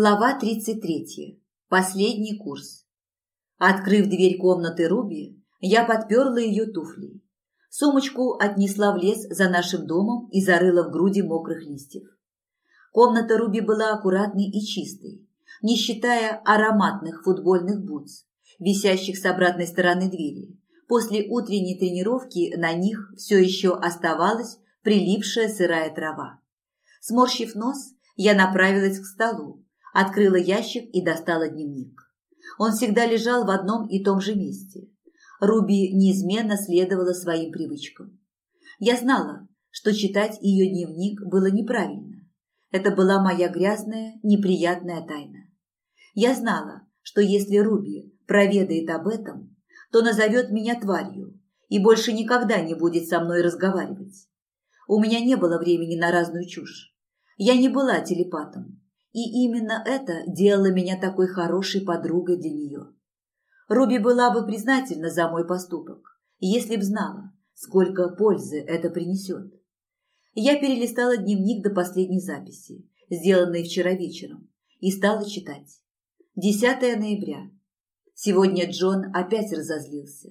Глава 33. Последний курс. Открыв дверь комнаты Руби, я подперла ее туфлей. Сумочку отнесла в лес за нашим домом и зарыла в груди мокрых листьев. Комната Руби была аккуратной и чистой, не считая ароматных футбольных бутс, висящих с обратной стороны двери. После утренней тренировки на них все еще оставалась прилипшая сырая трава. Сморщив нос, я направилась к столу, открыла ящик и достала дневник. Он всегда лежал в одном и том же месте. Руби неизменно следовала своим привычкам. Я знала, что читать ее дневник было неправильно. Это была моя грязная, неприятная тайна. Я знала, что если Руби проведает об этом, то назовет меня тварью и больше никогда не будет со мной разговаривать. У меня не было времени на разную чушь. Я не была телепатом, и именно это делало меня такой хорошей подругой для нее. Руби была бы признательна за мой поступок, если б знала, сколько пользы это принесет. Я перелистала дневник до последней записи, сделанной вчера вечером, и стала читать. 10 ноября. Сегодня Джон опять разозлился.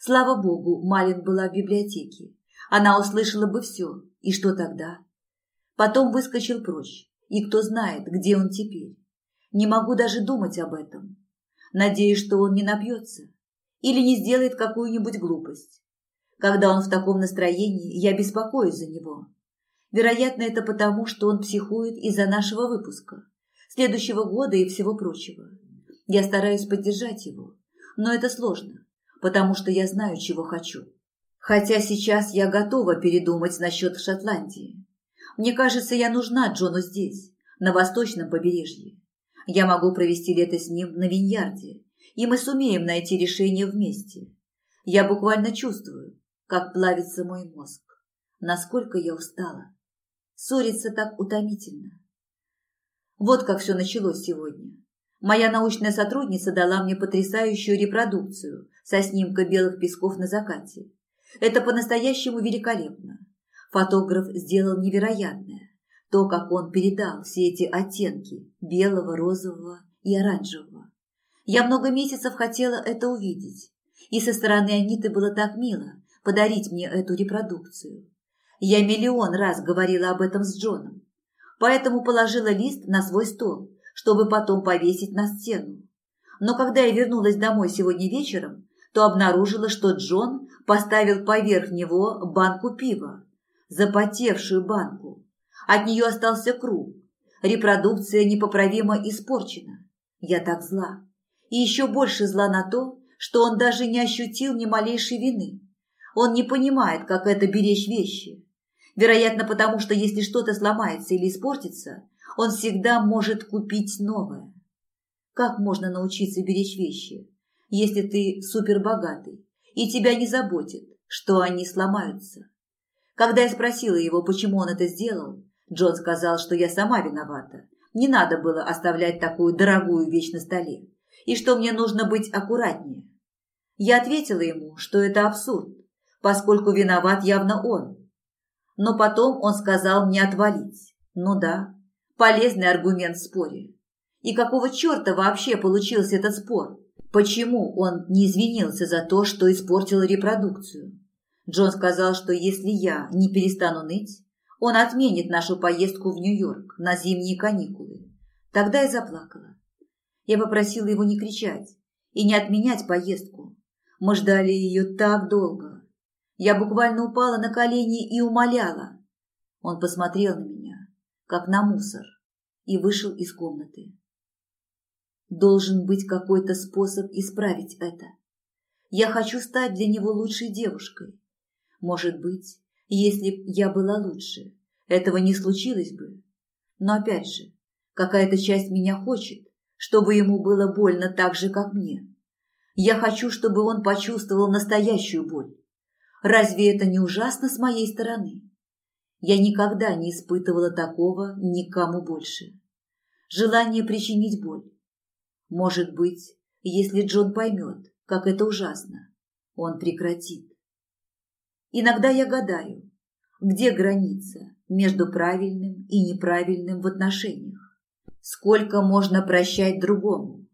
Слава богу, Малин была в библиотеке. Она услышала бы все, и что тогда? Потом выскочил прочь, и кто знает, где он теперь. Не могу даже думать об этом. Надеюсь, что он не напьется или не сделает какую-нибудь глупость. Когда он в таком настроении, я беспокоюсь за него. Вероятно, это потому, что он психует из-за нашего выпуска, следующего года и всего прочего. Я стараюсь поддержать его, но это сложно, потому что я знаю, чего хочу. Хотя сейчас я готова передумать насчет Шотландии. Мне кажется, я нужна Джону здесь, на восточном побережье. Я могу провести лето с ним на Виньярде, и мы сумеем найти решение вместе. Я буквально чувствую, как плавится мой мозг. Насколько я устала. Ссориться так утомительно. Вот как все началось сегодня. Моя научная сотрудница дала мне потрясающую репродукцию со снимка белых песков на закате. Это по-настоящему великолепно. Фотограф сделал невероятное. То, как он передал все эти оттенки белого, розового и оранжевого. Я много месяцев хотела это увидеть. И со стороны Аниты было так мило подарить мне эту репродукцию. Я миллион раз говорила об этом с Джоном. Поэтому положила лист на свой стол, чтобы потом повесить на стену. Но когда я вернулась домой сегодня вечером, то обнаружила, что Джон поставил поверх него банку пива запотевшую банку. От нее остался круг. Репродукция непоправимо испорчена. Я так зла. И еще больше зла на то, что он даже не ощутил ни малейшей вины. Он не понимает, как это беречь вещи. Вероятно, потому что если что-то сломается или испортится, он всегда может купить новое. Как можно научиться беречь вещи, если ты супербогатый и тебя не заботит, что они сломаются? Когда я спросила его, почему он это сделал, Джон сказал, что я сама виновата. Не надо было оставлять такую дорогую вещь на столе, и что мне нужно быть аккуратнее. Я ответила ему, что это абсурд, поскольку виноват явно он. Но потом он сказал мне отвалить. Ну да, полезный аргумент в споре. И какого черта вообще получился этот спор? Почему он не извинился за то, что испортил репродукцию? Джон сказал, что если я не перестану ныть, он отменит нашу поездку в Нью-Йорк на зимние каникулы. Тогда я заплакала. Я попросила его не кричать и не отменять поездку. Мы ждали ее так долго. Я буквально упала на колени и умоляла. Он посмотрел на меня, как на мусор, и вышел из комнаты. Должен быть какой-то способ исправить это. Я хочу стать для него лучшей девушкой. Может быть, если б я была лучше, этого не случилось бы. Но опять же, какая-то часть меня хочет, чтобы ему было больно так же, как мне. Я хочу, чтобы он почувствовал настоящую боль. Разве это не ужасно с моей стороны? Я никогда не испытывала такого никому больше. Желание причинить боль. Может быть, если Джон поймет, как это ужасно, он прекратит. Иногда я гадаю, где граница между правильным и неправильным в отношениях. Сколько можно прощать другому?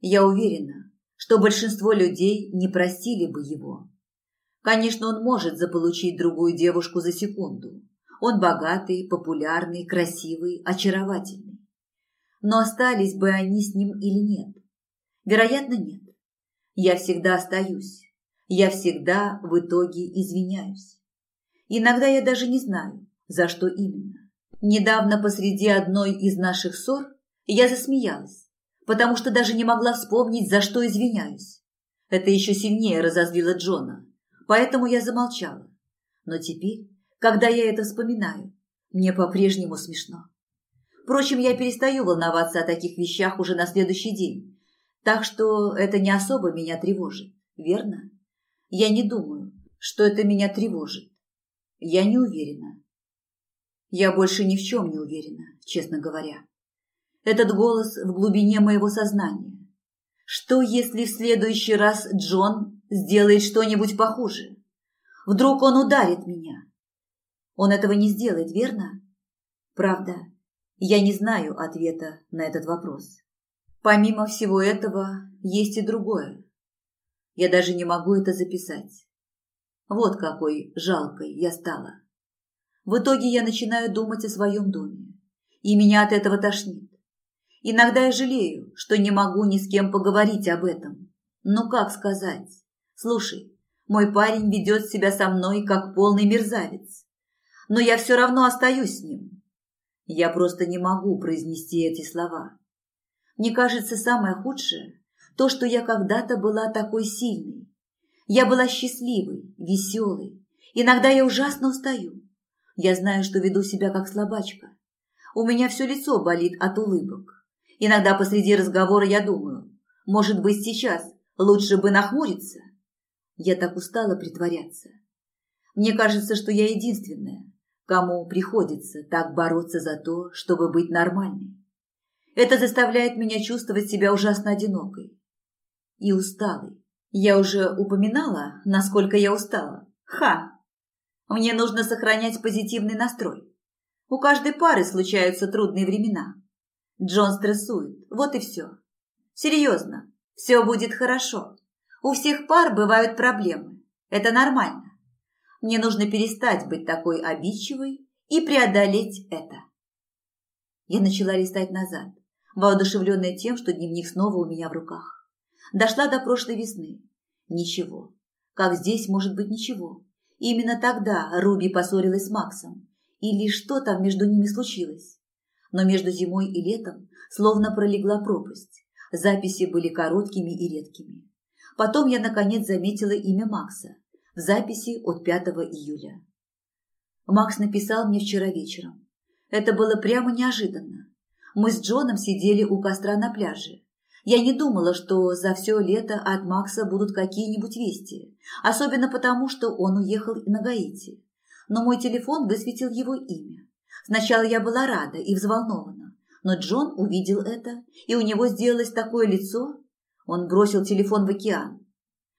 Я уверена, что большинство людей не простили бы его. Конечно, он может заполучить другую девушку за секунду. Он богатый, популярный, красивый, очаровательный. Но остались бы они с ним или нет? Вероятно, нет. Я всегда остаюсь. Я всегда в итоге извиняюсь. Иногда я даже не знаю, за что именно. Недавно посреди одной из наших ссор я засмеялась, потому что даже не могла вспомнить, за что извиняюсь. Это еще сильнее разозлило Джона, поэтому я замолчала. Но теперь, когда я это вспоминаю, мне по-прежнему смешно. Впрочем, я перестаю волноваться о таких вещах уже на следующий день, так что это не особо меня тревожит, верно? Я не думаю, что это меня тревожит. Я не уверена. Я больше ни в чем не уверена, честно говоря. Этот голос в глубине моего сознания. Что, если в следующий раз Джон сделает что-нибудь похуже? Вдруг он ударит меня? Он этого не сделает, верно? Правда, я не знаю ответа на этот вопрос. Помимо всего этого, есть и другое. Я даже не могу это записать. Вот какой жалкой я стала. В итоге я начинаю думать о своем доме, и меня от этого тошнит. Иногда я жалею, что не могу ни с кем поговорить об этом. Ну как сказать? Слушай, мой парень ведет себя со мной как полный мерзавец. Но я все равно остаюсь с ним. Я просто не могу произнести эти слова. Мне кажется, самое худшее – то, что я когда-то была такой сильной. Я была счастливой, веселой. Иногда я ужасно устаю. Я знаю, что веду себя как слабачка. У меня все лицо болит от улыбок. Иногда посреди разговора я думаю, может быть, сейчас лучше бы нахмуриться. Я так устала притворяться. Мне кажется, что я единственная, кому приходится так бороться за то, чтобы быть нормальной. Это заставляет меня чувствовать себя ужасно одинокой и усталой. Я уже упоминала, насколько я устала. Ха! Мне нужно сохранять позитивный настрой. У каждой пары случаются трудные времена. Джон стрессует, вот и все. Серьезно, все будет хорошо. У всех пар бывают проблемы. Это нормально. Мне нужно перестать быть такой обидчивой и преодолеть это. Я начала листать назад, воодушевленная тем, что дневник снова у меня в руках. Дошла до прошлой весны. Ничего. Как здесь может быть ничего? Именно тогда Руби поссорилась с Максом. Или что там между ними случилось? Но между зимой и летом словно пролегла пропасть. Записи были короткими и редкими. Потом я, наконец, заметила имя Макса в записи от 5 июля. Макс написал мне вчера вечером. Это было прямо неожиданно. Мы с Джоном сидели у костра на пляже. Я не думала, что за все лето от Макса будут какие-нибудь вести, особенно потому, что он уехал на Гаити. Но мой телефон высветил его имя. Сначала я была рада и взволнована, но Джон увидел это, и у него сделалось такое лицо. Он бросил телефон в океан.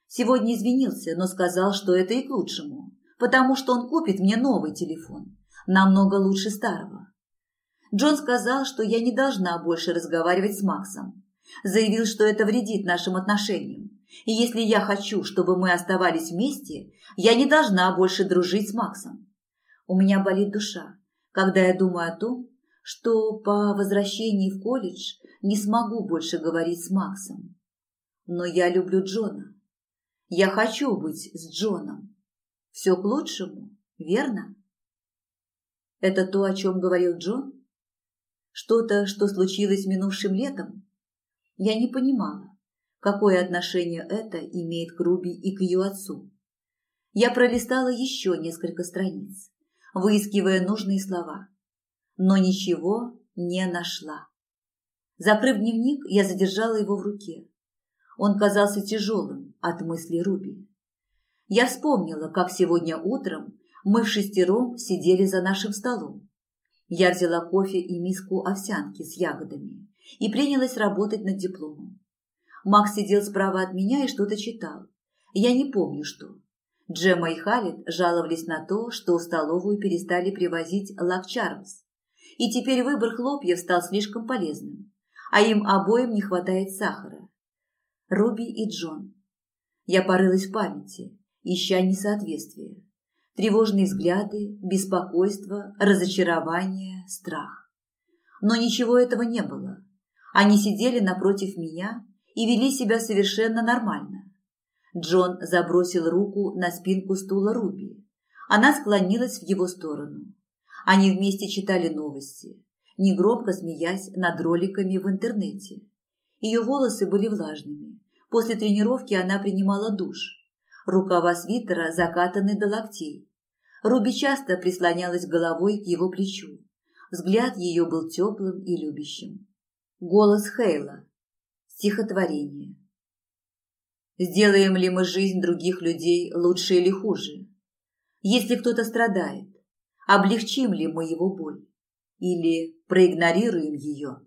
Сегодня извинился, но сказал, что это и к лучшему, потому что он купит мне новый телефон, намного лучше старого. Джон сказал, что я не должна больше разговаривать с Максом. Заявил, что это вредит нашим отношениям. И если я хочу, чтобы мы оставались вместе, я не должна больше дружить с Максом. У меня болит душа, когда я думаю о том, что по возвращении в колледж не смогу больше говорить с Максом. Но я люблю Джона. Я хочу быть с Джоном. Все к лучшему, верно? Это то, о чем говорил Джон? Что-то, что случилось минувшим летом? Я не понимала, какое отношение это имеет к Руби и к ее отцу. Я пролистала еще несколько страниц, выискивая нужные слова, но ничего не нашла. Закрыв дневник, я задержала его в руке. Он казался тяжелым от мысли Руби. Я вспомнила, как сегодня утром мы в шестером сидели за нашим столом. Я взяла кофе и миску овсянки с ягодами и принялась работать над дипломом. Макс сидел справа от меня и что-то читал. Я не помню, что. Джема и Халид жаловались на то, что в столовую перестали привозить лак Чарльз. и теперь выбор хлопьев стал слишком полезным, а им обоим не хватает сахара. Руби и Джон. Я порылась в памяти, ища несоответствия. Тревожные взгляды, беспокойство, разочарование, страх. Но ничего этого не было. Они сидели напротив меня и вели себя совершенно нормально. Джон забросил руку на спинку стула Руби. Она склонилась в его сторону. Они вместе читали новости, негромко смеясь над роликами в интернете. Ее волосы были влажными. После тренировки она принимала душ. Рукава свитера закатаны до локтей. Руби часто прислонялась головой к его плечу. Взгляд ее был теплым и любящим. Голос Хейла. Стихотворение. Сделаем ли мы жизнь других людей лучше или хуже? Если кто-то страдает, облегчим ли мы его боль? Или проигнорируем ее?